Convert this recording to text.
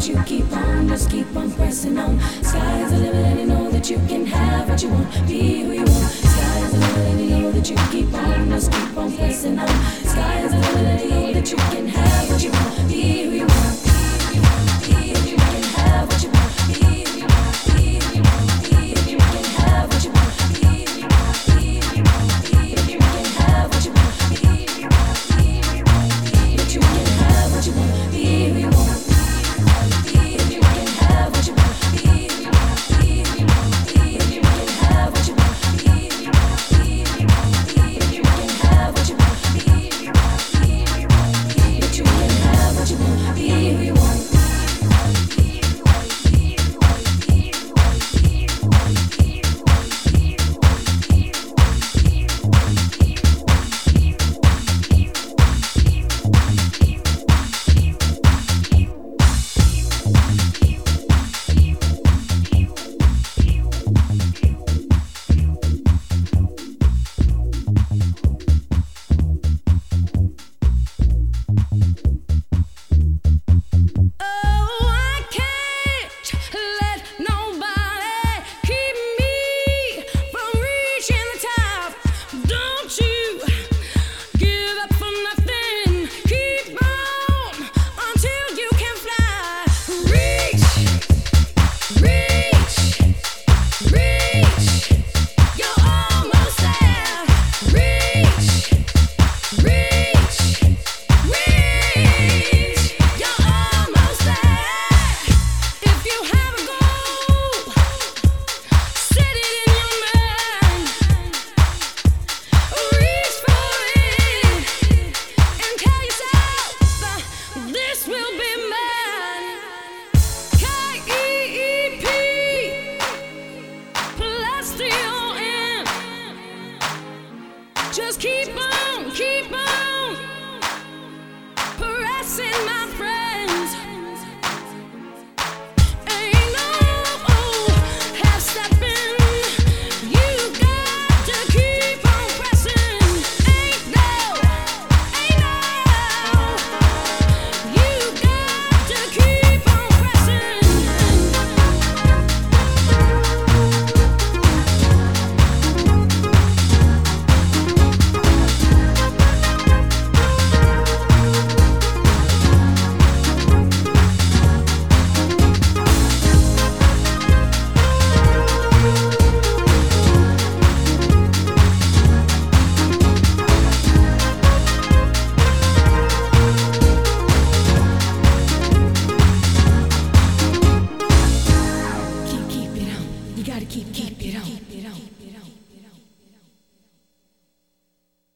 but you keep on, just keep on pressing on. Sky's the limit, and you know that you can have what you want, be who you want. Sky's the limit, and you know that you keep on, just keep on pressing on. Sky's